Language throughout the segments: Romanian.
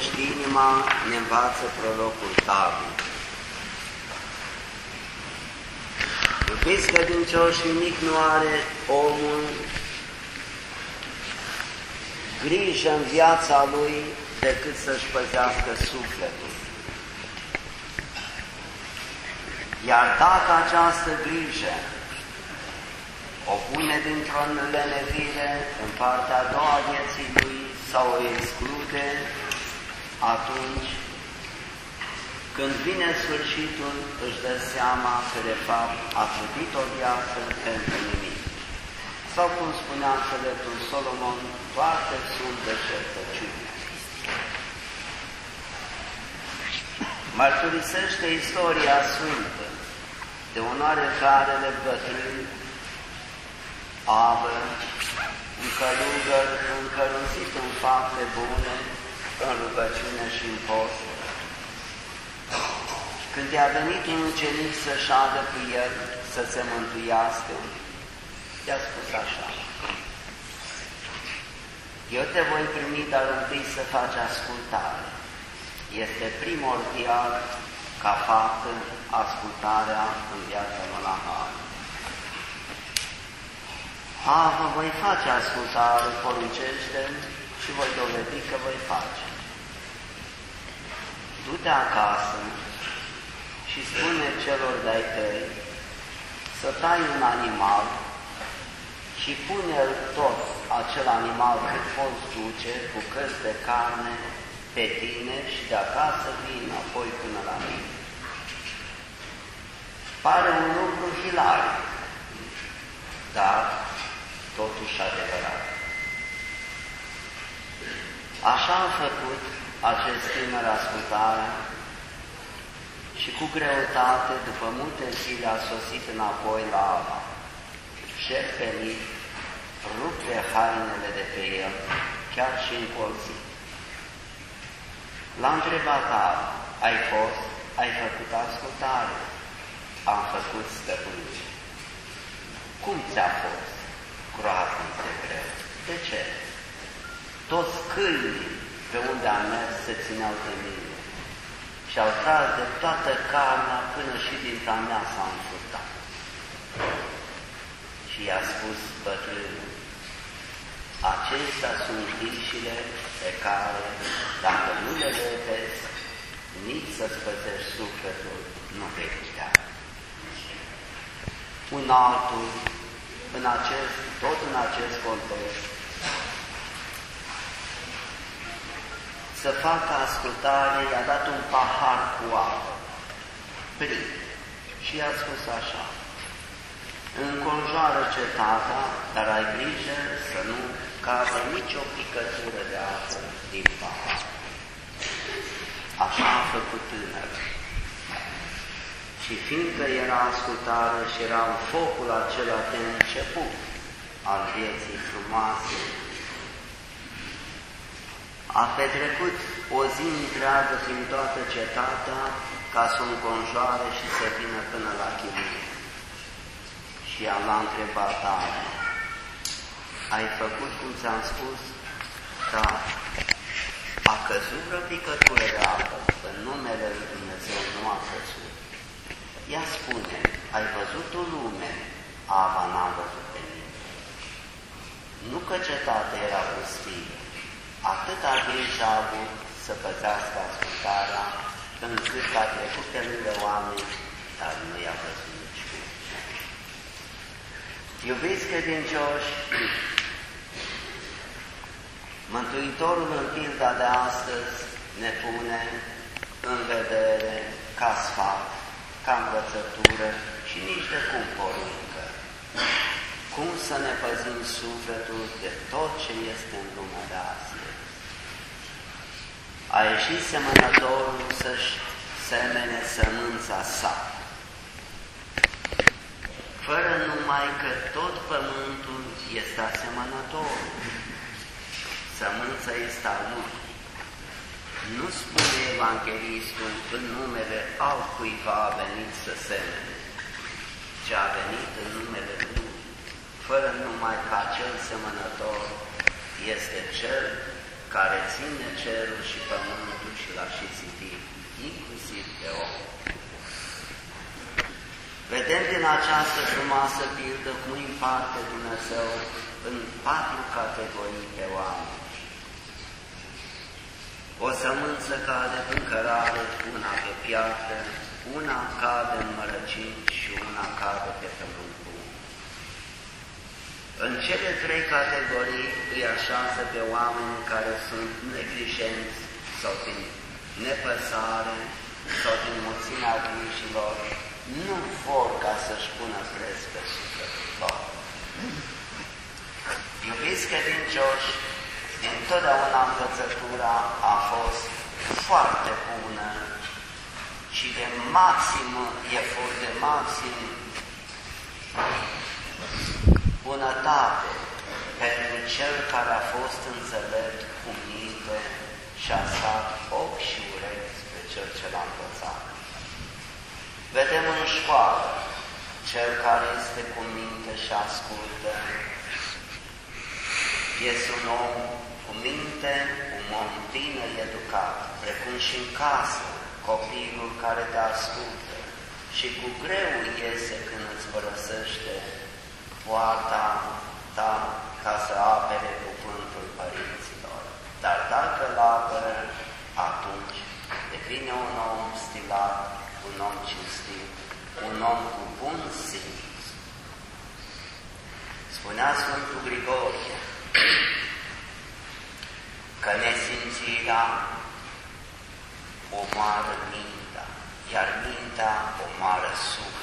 cucerești inima, ne învață prorocul David. Iubiți credincioși, nimic nu are omul grijă în viața lui decât să-și păzească sufletul. Iar dacă această grijă o pune dintr-o lenevire în partea a doua vieții lui sau o exclude, atunci, când vine sfârșitul, își dă seama că de fapt a trudit o viață pentru nimic. Sau cum spunea înțeleptul Solomon, toate sunt de certăciune. Mărturisește istoria sfântă de onoare de bătrâni avă, un călugăr încărunțit în fapte bune, în rugăciune și în post. Când i-a venit un ucenic să șadă cu el, să se mântuiască, i-a spus așa, Eu te voi primi, dar întâi să faci ascultare. Este primordial ca faptă ascultarea în viața monahală. A, vă voi face ascultare, poruncește și voi dovedi că voi face. Du-te acasă și spune celor de-ai tăi să tai un animal și pune-l tot acel animal cât poți duce cu cărți de carne pe tine și de acasă vin apoi până la mine. Pare un lucru hilaric, dar totuși adevărat. Așa a făcut acest tânăr ascultare și cu greutate, după multe zile, a sosit înapoi la Ava, șerpenit, rupte hainele de pe el, chiar și încolțit. L-a întrebat Ava, ai fost, ai făcut ascultare? Am făcut stăpânici. Cum ți-a fost? Groaznic de greu. De ce? Toți câinii pe unde am mers se țineau de mine și au tras de toată carnea până și din mea s-au înfurtat. Și i-a spus bătrânul, acestea sunt grijile pe care, dacă nu le vedeți, nici să-ți păzești sufletul nu vei putea. Un altul, în acest, tot în acest context, să facă ascultare, i-a dat un pahar cu apă, plin, și i-a spus așa, înconjoară cetatea, dar ai grijă să nu cadă nicio picătură de apă din pahar. Așa a făcut tânărul. Și fiindcă era ascultare și era în focul acela de început al vieții frumoase, a petrecut o zi întreagă prin toată cetatea ca să o înconjoare și să vină până la chirie. Și ea l-a întrebat Ana, ai făcut cum ți-am spus? Da. A căzut vreo picătură de apă, în numele Lui Dumnezeu nu a căzut. Ea spune, ai văzut o lume, Ava n-a văzut pe mine. Nu că cetatea era pustie, atâta grijă a avut să păzească ascultarea, încât a trecut pe lângă oameni, dar nu i-a văzut nici cum. Iubiți credincioși, Mântuitorul în pilda de astăzi ne pune în vedere ca sfat, ca învățătură și nici de cum poruncă. Cum să ne păzim sufletul de tot ce este în lumea de azi a ieșit semănătorul să-și semene sămânța sa, fără numai că tot pământul este asemănător. Sămânța este a lui. Nu spune Evanghelistul în numele altcuiva a venit să semene, ci a venit în numele Lui, fără numai că acel semănător este Cel care ține cerul și pământul și l-a și zidit, inclusiv pe om. Vedem din această frumoasă pildă cum împarte Dumnezeu în patru categorii pe oameni. O sămânță cade în cărare, una pe piatră, una cade în mărăcini și una cade pe pământ. În cele trei categorii îi așează pe oameni care sunt neglijenți sau din nepăsare sau din mulțimea grijilor, nu vor ca să-și pună preț pe sufletul Iubiți credincioși, întotdeauna învățătura a fost foarte bună și de maxim efort, de maxim bunătate pentru cel care a fost înțelept cu minte și a stat ochi și urechi spre cel ce l-a învățat. Vedem în școală cel care este cu minte și ascultă, este un om cu minte, un om bine educat, precum și în casă, copilul care te ascultă și cu greu iese când îți părăsește poarta ta ca să apere cuvântul părinților. Dar dacă îl apără, atunci devine un om stilat, un om cinstit, un om cu bun simț. Spunea Sfântul Grigorie că nesimțirea omoară mintea, iar mintea omoară suflet.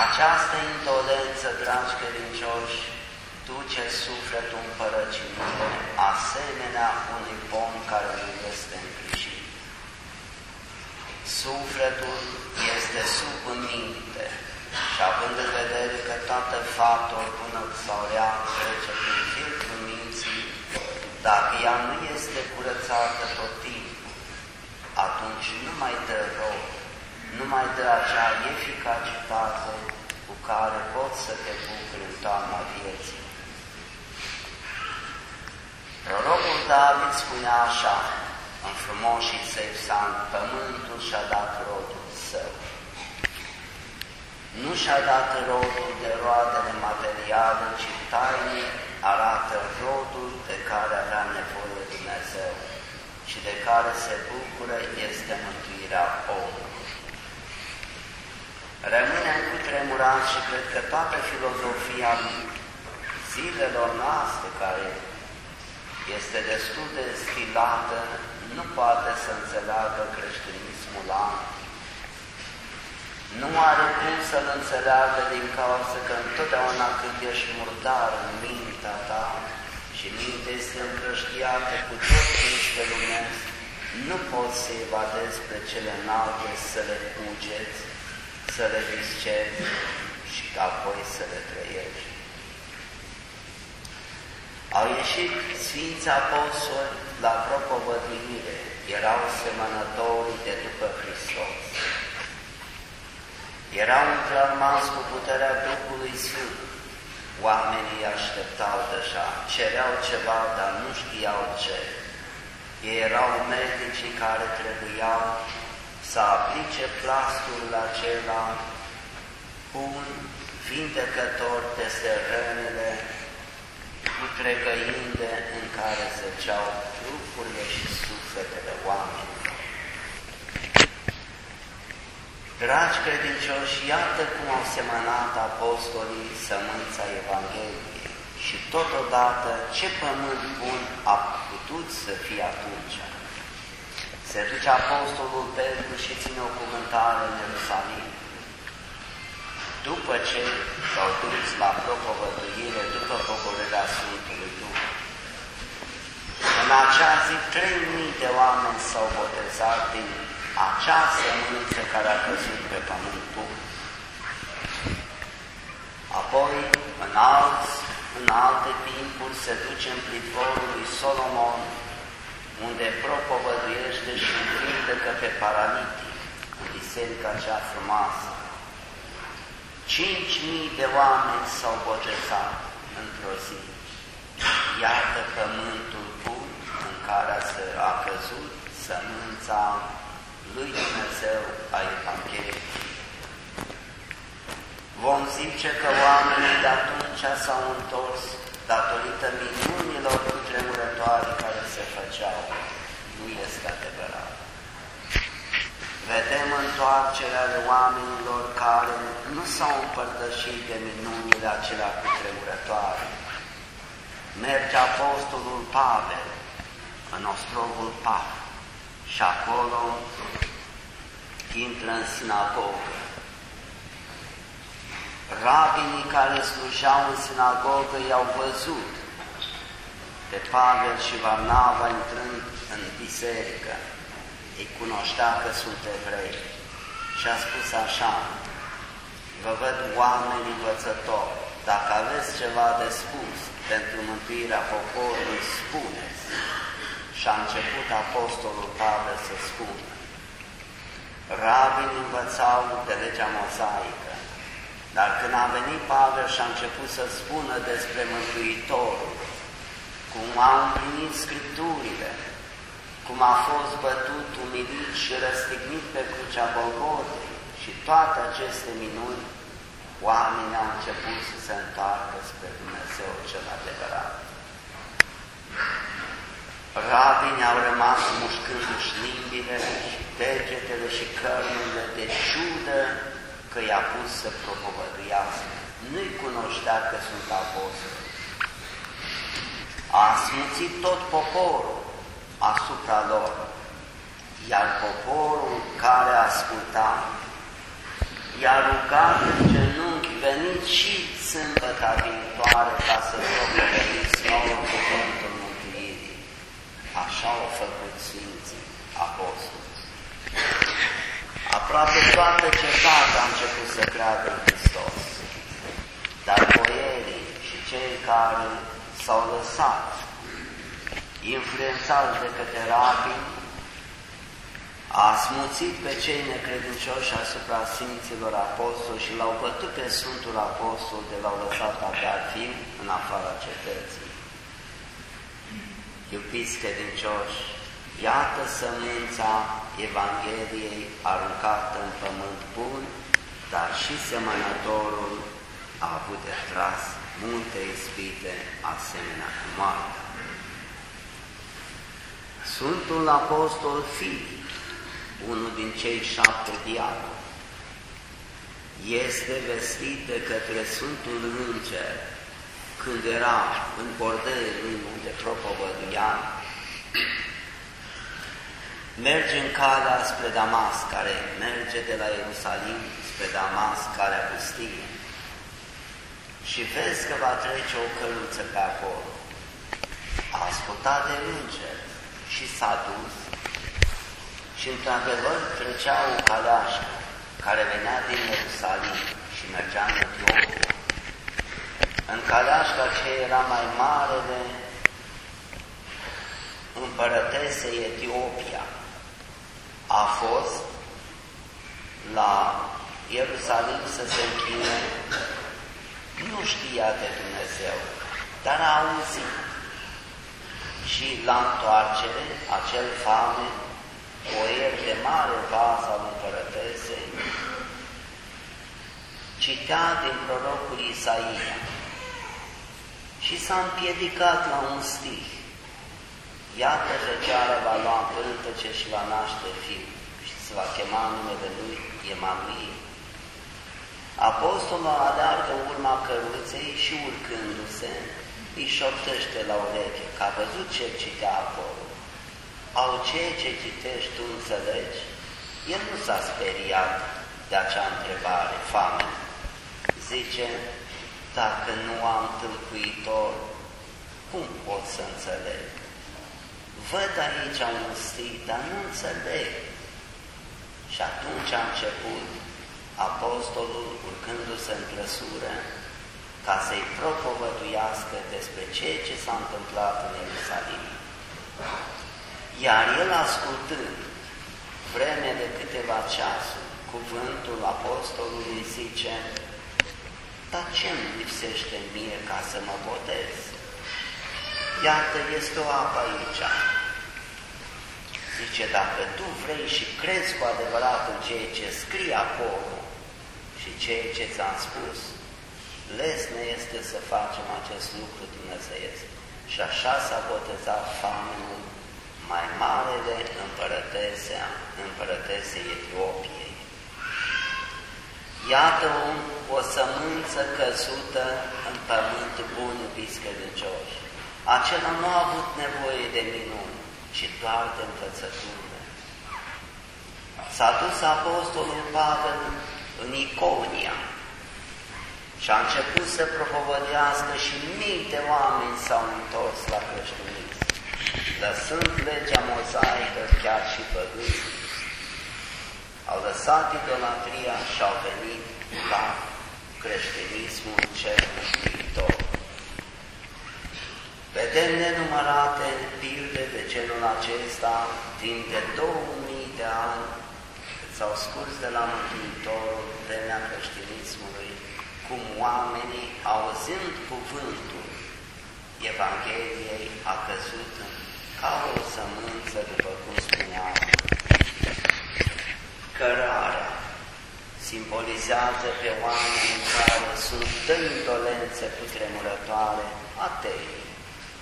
Această intolență, dragi credincioși, duce sufletul în părăciune, asemenea unui pom care nu este îngrijit. Sufletul este sub minte și având în vedere că toată faptul până sau rea trece prin filtrul minții, dacă ea nu este curățată tot timpul, atunci nu mai dă rău, nu mai dă acea eficacitate cu care poți să te bucuri în toamna vieții. Prorocul David spunea așa, în frumoșii săi psalm, pământul și-a dat rodul său. Nu și-a dat rodul de roadele materiale, ci tainic arată rodul de care avea nevoie Dumnezeu și de care se bucură este mântuirea omului. Rămânem cu tremurat și cred că toată filozofia zilelor noastre, care este destul de stilată, nu poate să înțeleagă creștinismul amt. Nu are cum să-l înțeleagă din cauza că întotdeauna când ești murdar în mintea ta și mintea este împrăștiată cu tot ce lumesc, nu poți să evadezi pe cele înalte, să le cugeți, să le discerni și apoi să le trăiești. Au ieșit Sfinți Apostoli la propovăduire, erau semănători de după Hristos. Erau înclămați cu puterea Duhului Sfânt. Oamenii așteptau deja, cereau ceva, dar nu știau ce. Ei erau medicii care trebuiau să aplice plasturul acela bun, vindecător peste rănile putregăinde în care zăceau trupurile și sufletele oamenilor. Dragi credincioși, iată cum au semănat apostolii sămânța Evangheliei și totodată ce pământ bun a putut să fie atunci. Se duce apostolul Petru și ține o cuvântare în Ierusalim. După ce s-au dus la propovăduire, după pogorârea Sfântului Duh, în acea zi, 3.000 de oameni s-au botezat din acea sămânță care a căzut pe pământul. Apoi, în, alți, în alte timpuri, se duce în pritvorul lui Solomon, unde propovăduiește și vindecă pe paralitic, în biserica cea frumoasă. Cinci mii de oameni s-au botezat într-o zi. Iată pământul bun în care a căzut sămânța lui Dumnezeu a Evangheliei. vom zice că oamenii de atunci s-au întors datorită minunilor cutremurătoare care se făceau. Nu este adevărat. Vedem întoarcerea de oamenilor care nu s-au împărtășit de minunile acelea cutremurătoare. Merge Apostolul Pavel în ostrovul Paf și acolo intră în sinagogă rabinii care slujeau în sinagogă i-au văzut pe Pavel și Varnava intrând în biserică. Ei cunoștea că sunt evrei și a spus așa, vă văd oameni învățători, dacă aveți ceva de spus pentru mântuirea poporului, spuneți. Și a început Apostolul Pavel să spună, rabinii învățau de legea mozaică, dar când a venit Pavel și a început să spună despre Mântuitorul, cum a împlinit Scripturile, cum a fost bătut, umilit și răstignit pe crucea Golgotei și toate aceste minuni, oamenii au început să se întoarcă spre Dumnezeu cel adevărat. Rabinii au rămas mușcându-și limbile și degetele și cărnurile de ciudă că i-a pus să propovăduiască, nu-i cunoștea că sunt apostoli. A smuțit tot poporul asupra lor, iar poporul care asculta i-a rugat în genunchi, venit și sâmbăta viitoare ca să propovăduiți nouă cuvântul mântuirii. Așa au făcut Sfinții Apostoli. Aproape toată cetatea a început să creadă în Hristos. Dar boierii și cei care s-au lăsat, influențați de către rabini, a smuțit pe cei necredincioși asupra Sfinților Apostoli și l-au bătut pe Sfântul Apostol de l-au lăsat abia fiind în afara cetății. Iubiți credincioși, Iată sămânța Evangheliei aruncată în pământ bun, dar și semănătorul a avut de tras multe ispite asemenea cu moartea. Sfântul Apostol Filip, unul din cei șapte diaconi, este vestit de către Sfântul Înger când era în bordelul unde propovăduia merge în calea spre Damas, care merge de la Ierusalim spre Damas, calea pustie. Și vezi că va trece o căluță pe acolo. A ascultat de înger și s-a dus și într-adevăr trecea o caleașcă care venea din Ierusalim și mergea în Etiopia. În caleașca ce era mai mare de împărătese Etiopia, a fost la Ierusalim să se închine, nu știa de Dumnezeu, dar a auzit. Și la întoarcere, acel fame, boier de mare vas al împărătesei, citea din prorocul Isaia și s-a împiedicat la un stih. Iată fecioara va lua pântece și va naște fiu și se va chema numele lui Emanuel. Apostolul aleargă urma căruței și urcându-se, îi șoptește la ureche, că a văzut ce citea acolo. Au ceea ce citești tu înțelegi? El nu s-a speriat de acea întrebare, fame. Zice, dacă nu am tâlcuitor, cum pot să înțeleg? Văd aici un stil, dar nu înțeleg. Și atunci a început apostolul urcându-se în trăsură ca să-i propovăduiască despre ceea ce s-a întâmplat în Ierusalim. Iar el ascultând vreme de câteva ceasuri, cuvântul apostolului zice, dar ce îmi lipsește mie ca să mă botez? Iată, este o apă aici. Zice, dacă tu vrei și crezi cu adevărat în ceea ce scrie acolo și ceea ce ți-am spus, lesne este să facem acest lucru dumnezeiesc. Și așa s-a botezat famenul mai mare de împărătesea, împărătesei Etiopiei. Iată un, o sămânță căzută în pământ bun, iubiți credincioși. Acela nu a avut nevoie de minuni, ci doar de învățătură. S-a dus apostolul Pavel în Iconia și a început să propovădească și mii de oameni s-au întors la creștinism, lăsând legea mozaică chiar și păgâni. Au lăsat idolatria și au venit la creștinismul cel viitor. Vedem nenumărate pilde de genul acesta timp de 2000 de ani s-au scurs de la Mântuitorul, vremea creștinismului, cum oamenii, auzind cuvântul Evangheliei, a căzut ca o sămânță, după cum spuneam. Cărarea simbolizează pe oameni care sunt de indolențe cutremurătoare, atei,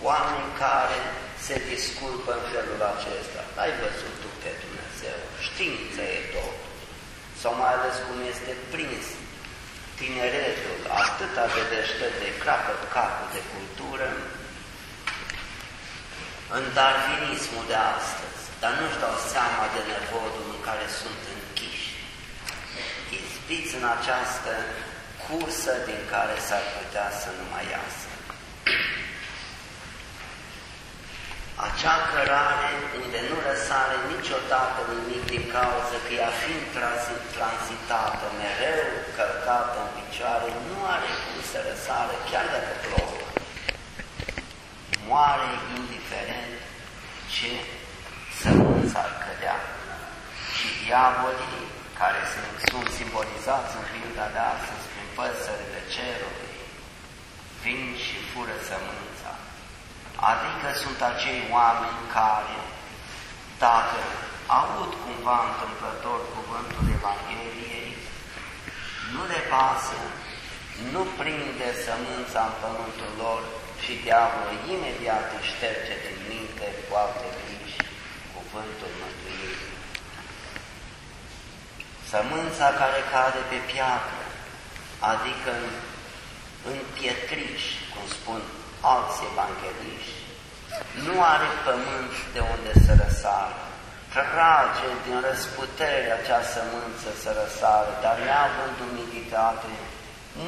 oameni care se disculpă în felul acesta. Ai văzut tu pe Dumnezeu, știința e tot. Sau mai ales cum este prins tineretul, atâta de deștept de crapă capul de cultură, în darwinismul de astăzi, dar nu-și dau seama de nevodul în care sunt închiși, izbiți în această cursă din care s-ar putea să nu mai iasă. Acea cărare unde nu răsare niciodată nimic din cauza că ea fiind transitată, mereu călcată în picioare, nu are cum să răsare, chiar dacă plouă. Moare indiferent ce sămânță ar cădea. Și diavolii, care sunt, sunt simbolizați în pilda de astăzi prin păsările cerului, vin și fură sămânța Adică sunt acei oameni care, dacă aud cumva întâmplător cuvântul Evangheliei, nu le pasă, nu prinde sămânța în pământul lor și diavolul imediat își șterge din minte cu alte griji cuvântul mântuirii. Sămânța care cade pe piatră, adică în, în pietriș, cum spun alți evangeliști. Nu are pământ de unde să răsară. Trage din răsputere acea sămânță să răsară, dar neavând umiditate,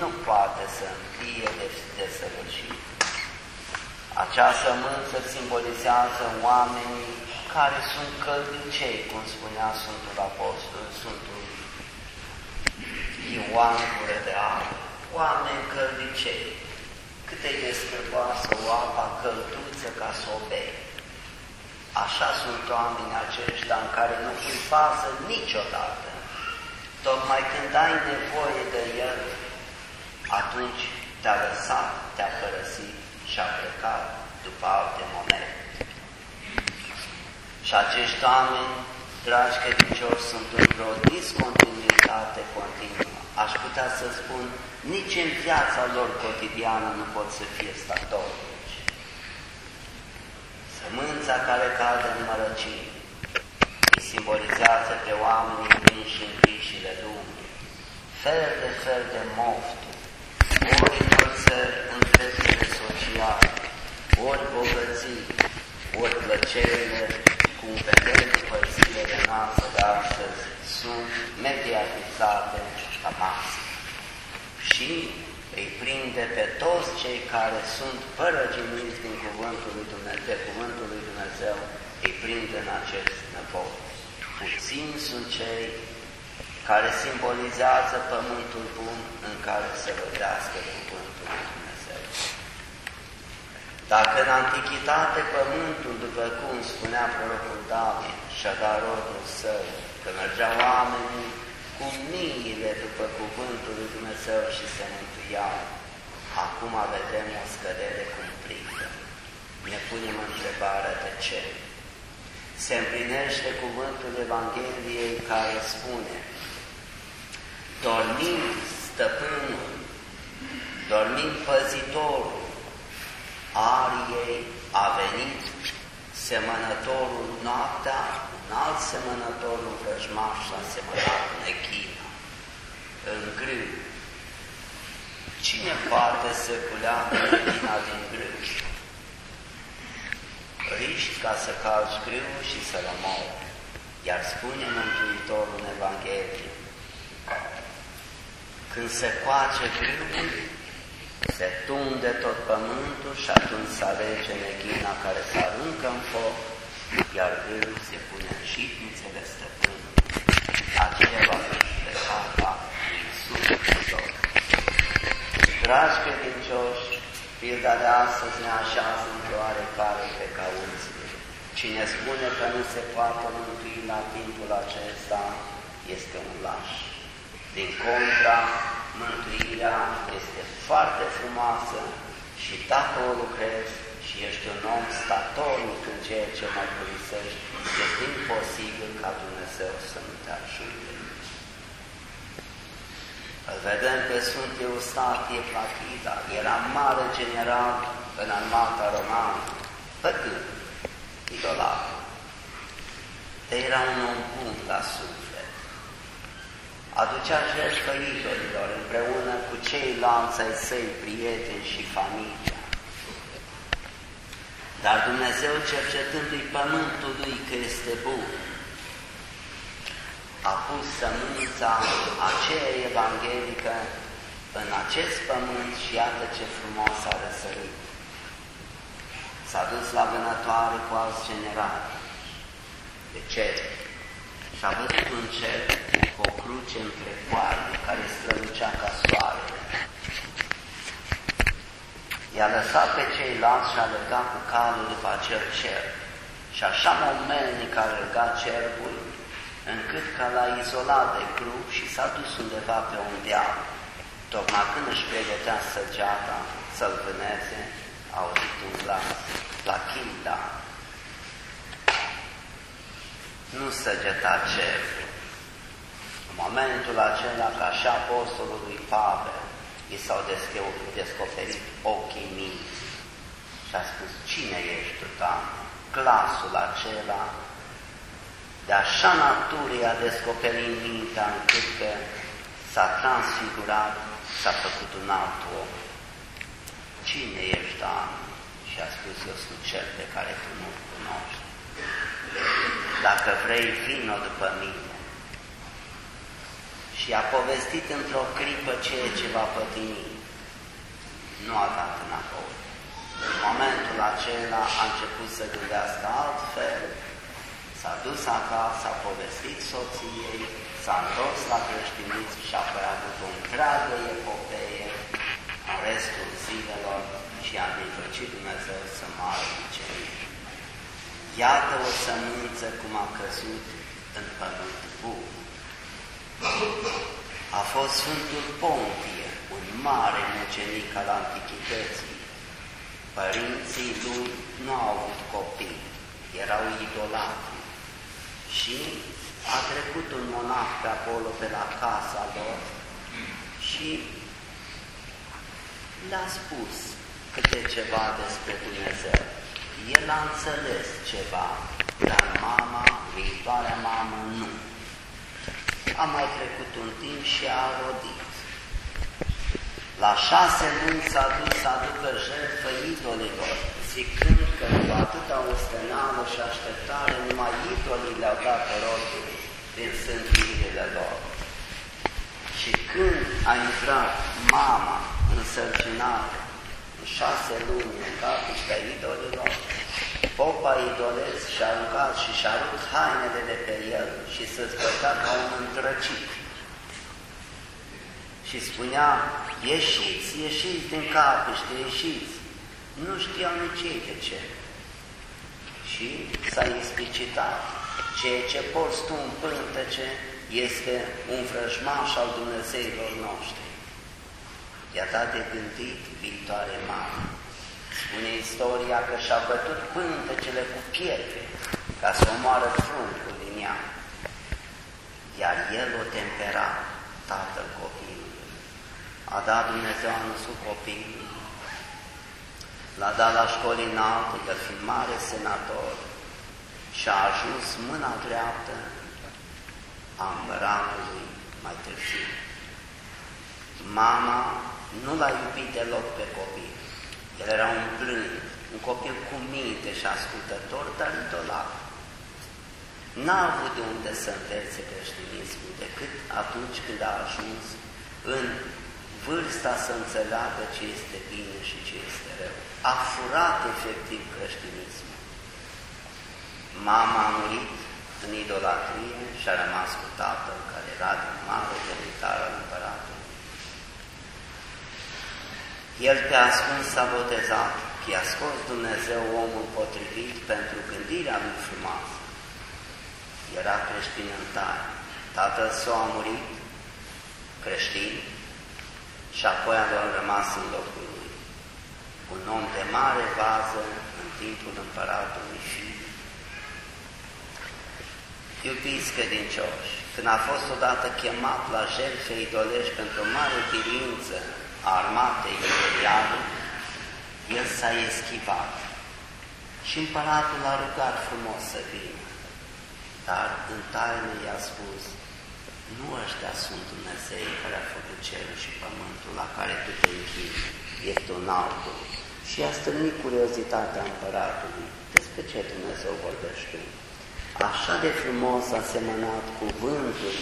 nu poate să înfie de, de săvârșit. Acea sămânță simbolizează oamenii care sunt călducei, cum spunea Sfântul Apostol, Sfântul Ioan Gură de Aur, oameni căldicei, cât e de scârboasă o apa călduță ca să o bei. Așa sunt oamenii aceștia în care nu îi pasă niciodată. Tocmai când ai nevoie de el, atunci te-a lăsat, te-a părăsit și a plecat după alte momente. Și acești oameni, dragi credincioși, sunt într-o discontinuitate continuă. Aș putea să spun nici în viața lor cotidiană nu pot să fie statornici. Sămânța care cade în mărăcii îi simbolizează pe oamenii vinși în grișile lumii, fel de fel de mofturi, ori înălțări în festele sociale, ori bogății, ori plăcerile, cum vedem după zilele noastre de astăzi, sunt mediatizate la masă și îi prinde pe toți cei care sunt părăginiți din cuvântul lui Dumnezeu, de cuvântul lui Dumnezeu, îi prinde în acest năpot. Puțini sunt cei care simbolizează pământul bun în care se rodească cuvântul lui Dumnezeu. Dacă în antichitate pământul, după cum spunea prorocul David, și-a rodul său, că mergeau oamenii cu miile după cuvântul lui Dumnezeu și se mântuiau. Acum vedem o scădere cumplită. Ne punem întrebarea de ce. Se împlinește cuvântul Evangheliei care spune dormind stăpânul, dormind păzitorul, ariei a venit semănătorul noaptea, un alt semănător, un vrăjmaș a semănat nechina, în grâu. Cine poate să culeagă nechina din grâu? Riști ca să calci grâul și să-l omori. Iar spune Mântuitorul în Evanghelie, când se coace grâul, se tunde tot pământul și atunci se alege neghina care se aruncă în foc, iar grâul se pune în șitnițele stăpânului. Aceea va fi judecata lui Iisus Hristos. Dragi credincioși, pilda de astăzi ne așează într-o oarecare precauție. Cine spune că nu se poate mântui la timpul acesta este un laș. Din contra, mântuirea este foarte frumoasă și dacă o lucrezi și ești un om statornic în ceea ce mărturisești, este imposibil ca Dumnezeu să nu te ajute. Îl vedem pe Sfânt Eustatie Platida, era mare general în armata romană, pătând, idolat. Era un om bun la suflet. Aducea jertfă idolilor împreună cu ceilalți ai săi, prieteni și familia. Dar Dumnezeu cercetându-i pământul lui că este bun, a pus sămânța aceea evanghelică în acest pământ și iată ce frumos a răsărit. S-a dus la vânătoare cu alți generali de cer și a văzut un cer cu o cruce între coarne care strălucea ca soarele. I-a lăsat pe ceilalți și a legat cu calul după acel cer. Și așa momentic a legat cercul, încât că l-a izolat de grup și s-a dus undeva pe un deal. Tocmai când își pregătea săgeata să-l vâneze, a auzit un glas, la Chinda. Nu săgeta cerul. În momentul acela, ca și apostolului Pavel, i s-au descoperit ochii mii și a spus, cine ești tu, Doamne? Glasul acela de așa natură a descoperit mintea încât că s-a transfigurat, s-a făcut un alt om. Cine ești, Doamne? Și a spus, eu sunt cel pe care tu nu cunoști. Dacă vrei, vină după mine. Și a povestit într-o clipă ceea ce va pătimi. Nu a dat înapoi. În momentul acela a început să gândească altfel, S-a dus acasă, a povestit soției, s-a întors la creștinism și apoi a avut o întreagă epopee în restul zilelor și a mijlocit Dumnezeu să moară ucenic. Iată o sămânță cum a căzut în pământ bun. A fost Sfântul Pontie, un mare mucenic al antichității. Părinții lui nu au avut copii, erau idolați și a trecut un monah pe acolo, pe la casa lor și le-a spus câte ceva despre Dumnezeu. El a înțeles ceva, dar mama, viitoarea mamă, nu. A mai trecut un timp și a rodit. La șase luni s-a dus să aducă jertfă idolilor, zicând că cu atâta ostenală și așteptare numai idolii le-au dat rodul din sântuirile lor. Și când a intrat mama însărcinată în șase luni în capiștea idolilor, popa idolesc și-a aruncat și și-a rupt hainele de pe el și se zbătea ca un întrăcit. Și spunea, ieșiți, ieșiți din capiște, ieșiți nu știau nici ei de ce. Și s-a explicitat. Ceea ce porți tu în pântece este un vrăjmaș al Dumnezeilor noștri. I-a dat de gândit viitoare mamă. Spune istoria că și-a bătut pântecele cu pietre ca să omoară fruncul din ea. Iar el o tempera tatăl copilului. A dat Dumnezeu anunțul copilului. L-a dat la școli înalte, el fiind mare senator, și a ajuns mâna dreaptă a împăratului mai târziu. Mama nu l-a iubit deloc pe copil. El era un blând, un copil cu minte și ascultător, dar idolat. N-a avut de unde să învețe creștinismul decât atunci când a ajuns în vârsta să înțeleagă ce este bine și ce este rău. A furat efectiv creștinismul. Mama a murit în idolatrie și a rămas cu tatăl care era din mare demnitar al împăratului. El pe ascuns s-a botezat, că i-a scos Dumnezeu omul potrivit pentru gândirea lui frumoasă. Era creștin în tare. Tatăl său a murit creștin și apoi a rămas în locul lui. Un om de mare vază în timpul împăratului fi. Iubiți credincioși, când a fost odată chemat la jertfe idolești pentru o mare birință a armatei imperiale, el s-a eschivat și împăratul l-a rugat frumos să vină, dar în taină i-a spus, nu ăștia sunt Dumnezei care a făcut cerul și pământul la care tu te închini, este un altul. Și a stârnit curiozitatea împăratului, despre ce Dumnezeu vorbește. Așa de frumos a semănat cuvântul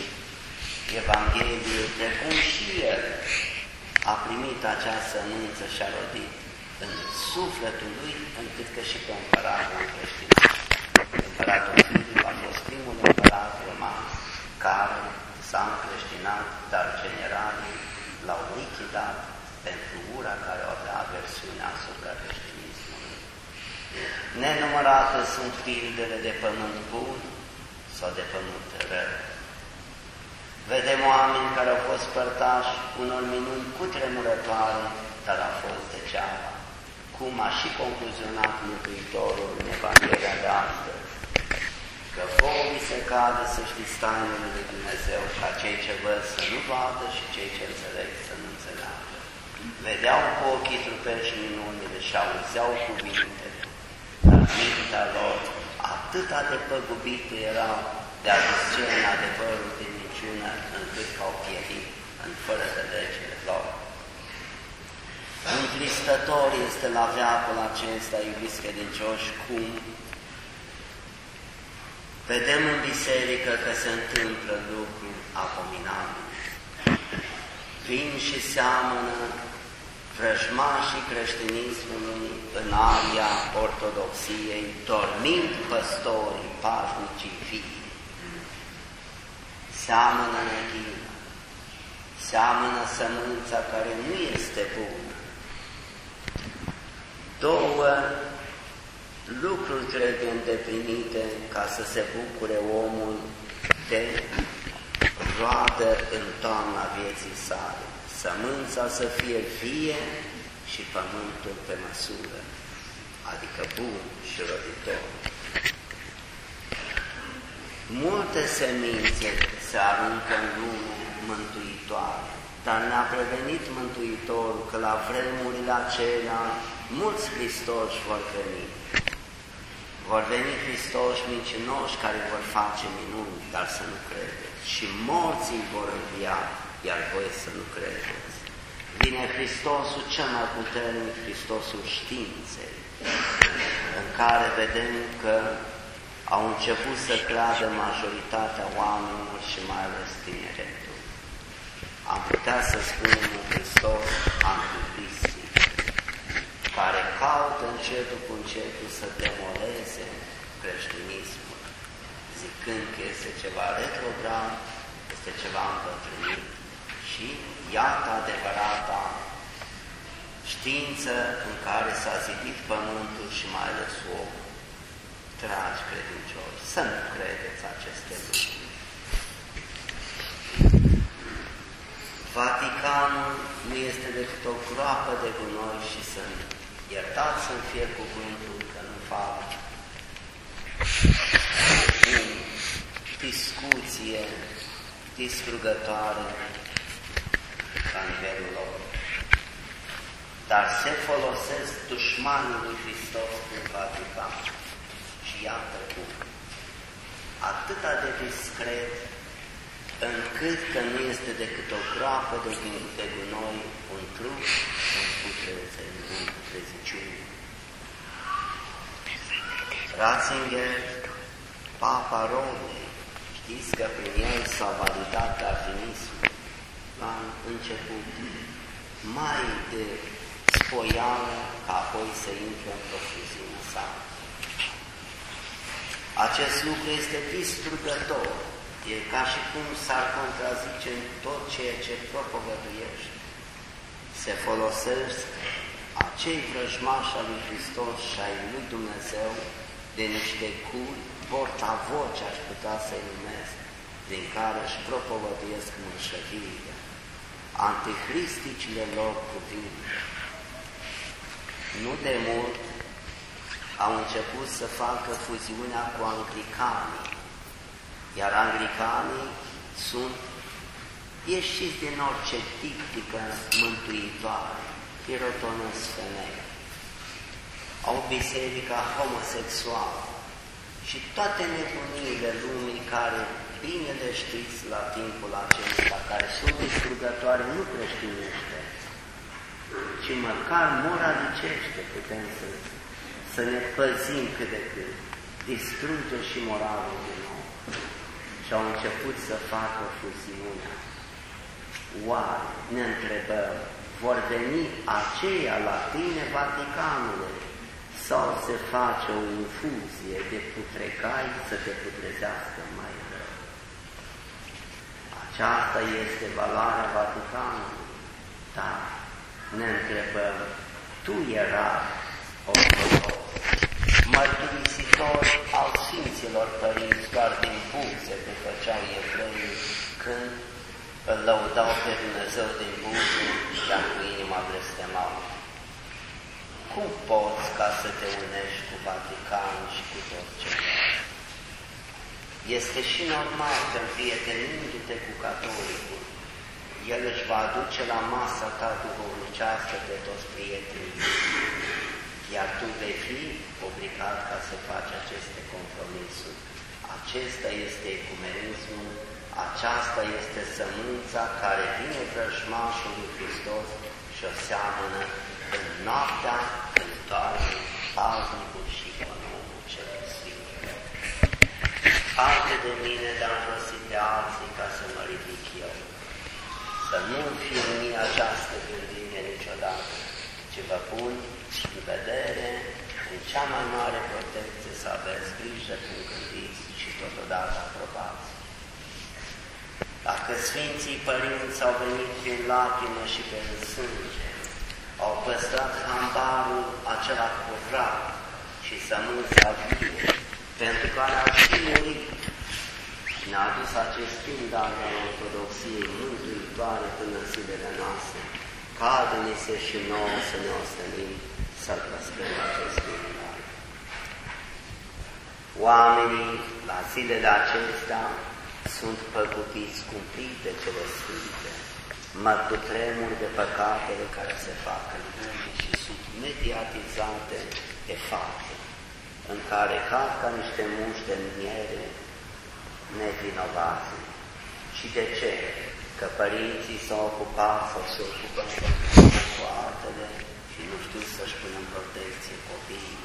Evangheliei, de cum și el a primit acea sămânță și a rodit în sufletul lui, încât că și pe împăratul creștin. Împăratul Filip a fost primul împărat roman care s-a încreștinat, dar generalii l-au lichidat pentru ura care o avea aversiunea asupra creștinismului. Nenumărate sunt pildele de pământ bun sau de pământ rău. Vedem oameni care au fost părtași unor minuni cu tremurătoare, dar a fost degeaba. Cum a și concluzionat Mântuitorul în Evanghelia de astăzi că vouă se cade să știți tainele lui Dumnezeu, ca cei ce văd să nu vadă și cei ce înțeleg să nu înțeleagă. Vedeau cu ochii trupești minunile și auzeau cuvintele, dar mintea lor atât de păgubită era de a discerne adevărul de niciună, încât că au pierit în fără de legile lor. Întristător este la veacul acesta, iubiți credincioși, cum Vedem în biserică că se întâmplă lucruri abominabile. Vin și seamănă vrăjmașii creștinismului în aria ortodoxiei, dormind păstorii, pașnicii fii. Seamănă neghină, seamănă sămânța care nu este bună. Două lucruri trebuie îndeplinite ca să se bucure omul de roadă în toamna vieții sale. Sămânța să fie vie și pământul pe măsură, adică bun și roditor. Multe semințe se aruncă în lume mântuitoare, dar ne-a prevenit Mântuitorul că la vremurile acelea mulți Hristoși vor veni vor veni Hristoși mincinoși care vor face minuni, dar să nu credeți. Și morții vor învia, iar voi să nu credeți. Vine Hristosul cel mai puternic, Hristosul științei, în care vedem că au început să creadă majoritatea oamenilor și mai ales tineretul. Am putea să spunem un Hristos anticrist, care caută încetul cu încetul să demoleze creștinismul, zicând că este ceva retrograd, este ceva împătrânit și iată adevărata știință în care s-a zidit pământul și mai ales omul. Dragi credincioși, să nu credeți aceste lucruri. Vaticanul nu este decât o groapă de gunoi și să iertați să-mi fie cuvântul că nu fac o discuție distrugătoare la nivelul lor. Dar se folosesc dușmanii lui Hristos în Vatican. Și iată cum. Atâta de discret, încât că nu este decât o groapă de, de gunoi, un trup, un putreze, un putreziciune. Ratzinger, Papa Romului, știți că prin el s-a validat darwinismul la început, mai de spoială ca apoi să intre în profuziunea sa. Acest lucru este distrugător, e ca și cum s-ar contrazice în tot ceea ce propovăduiește. Se folosesc acei vrăjmași al lui Hristos și ai lui Dumnezeu de niște curi, portavoce aș putea să-i numesc, din care își propovăduiesc mărșăviile, antihristicile lor cuvinte. Nu de mult au început să facă fuziunea cu anglicanii, iar anglicanii sunt ieșiți din orice dictică mântuitoare, pirotonăs femei. Au biserica homosexuală și toate nebuniile lumii care, bine le știți la timpul acesta, care sunt distrugătoare, nu creștinește, ci măcar moralicește putem să, să ne păzim cât de cât, distruge și moralul din nou. Și au început să facă fuziunea. Oare, ne întrebăm, vor veni aceia la tine Vaticanului sau se face o infuzie de putrecai să te putrezească mai rău. Aceasta este valoarea Vaticanului. Da, ne întrebăm, tu era ortodox, mărturisitor al Sfinților Părinți, doar din buze te făceau evreii când îl lăudau pe Dumnezeu din buze, dar cu inima blestemau. Cum poți ca să te unești cu Vatican și cu toți ceilalți? Este și normal că împrietenindu-te cu catolicul, el își va aduce la masa ta duhovnicească pe toți prietenii, iar tu vei fi obligat ca să faci aceste compromisuri. Acesta este ecumenismul, aceasta este sămânța care vine vrăjmașul lui Hristos și o seamănă în noaptea când doarme paznicul și economul cel sfânt. Parte de mine, dar rosit de alții ca să mă ridic eu. Să nu înfirmi această gândire niciodată, ci vă pun în vedere în cea mai mare protecție să aveți grijă când gândiți și totodată aprobați. Dacă Sfinții Părinți au venit prin lacrimă și pe sânge, au păstrat hambarul acela curat și sămânța vie, pentru care au și murit și ne-a adus acest timp al ortodoxiei mântuitoare până în zilele noastre. Cadă-ne se și nouă să ne ostenim să-L păstrăm acest timp. Oamenii la zilele acestea sunt păgutiți cumplite cele sfinte mă cutremur de păcatele care se fac în lume și sunt mediatizate de fapte, în care cad ca niște muși de miere nevinovate. Și de ce? Că părinții s-au ocupat sau se ocupă cu altele și nu știu să-și pună în protecție copiii.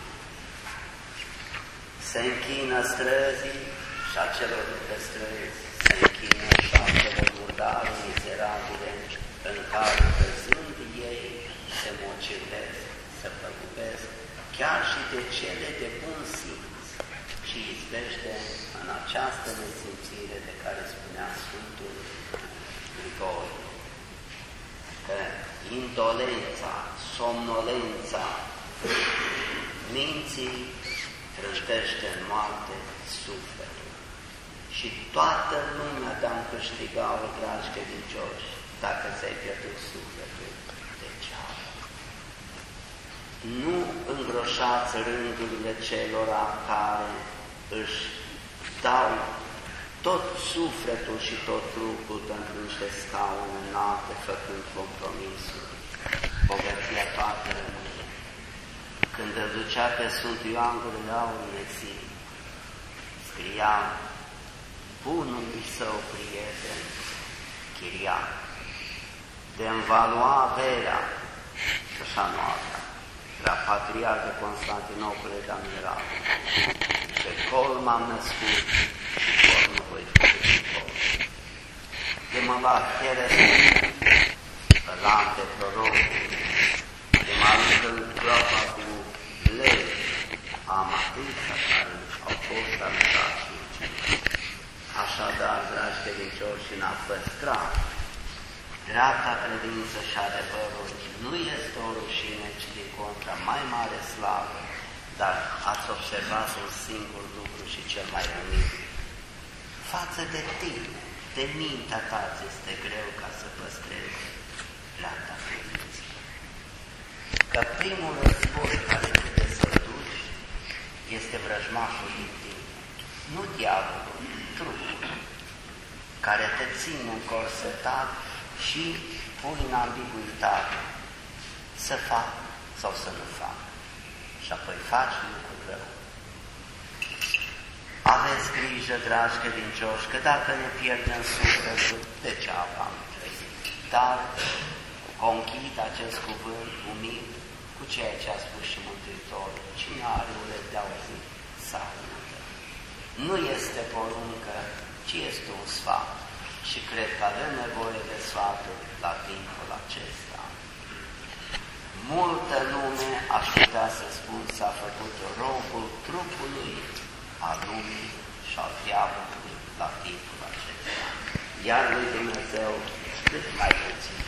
Se închină străzii și acelor de pe străzi, se închină și acelor murdare, mizerabile, în care căzând ei se mocevesc, se păgubesc, chiar și de cele de bun simț și izbește în această nesimțire de care spunea Sfântul Grigore, că indolența, somnolența minții trăjdește în moarte sufletul. Și toată lumea te-am câștigat, dragi credincioși, dacă ți-ai pierdut sufletul degeaba. Nu îngroșați rândurile celor care își dau tot sufletul și tot trupul pentru niște scaune înalte, făcând compromisuri. Bogăția toată rămâne. Când îl ducea pe Sfântul Ioan Gură Aur scria bunului său prieten, Chirian, de învalua averea, și așa nu avea, era patriar de Constantinopole de Amiral. Pe col m-am născut și col nu voi fi col. De mă va ălan de prorocul, de mă aruncă în groapa cu lei, am atâția care au fost aruncați Așadar, dragi credincioși, în a păstra dreapta credință și adevărul nu este o rușine, ci din contra mai mare slavă, dar ați observat un singur lucru și cel mai rănit. Față de tine, de mintea ta este greu ca să păstrezi dreapta credință. Că primul război care trebuie să duci este vrăjmașul din tine, nu diavolul, trupul, care te ține încorsetat și pui în ambiguitate să fac sau să nu fac. Și apoi faci lucrul rău. Aveți grijă, dragi credincioși, că dacă ne pierdem sufletul, degeaba am trăit. Dar conchid acest cuvânt umil cu ceea ce a spus și Mântuitorul. Cine are urechi de auzit, să Nu este poruncă, ci este un sfat. Și cred că avem nevoie de sfaturi la timpul acesta. Multă lume, aș putea să spun, s-a făcut robul trupului, a lumii și al diavolului la timpul acesta. Iar lui Dumnezeu cât mai puțin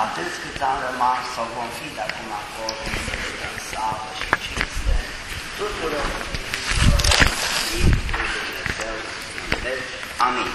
Atât cât am rămas sau vom fi de acum acolo să vedem slavă și cinste tuturor Dumnezeu în veci. Amin.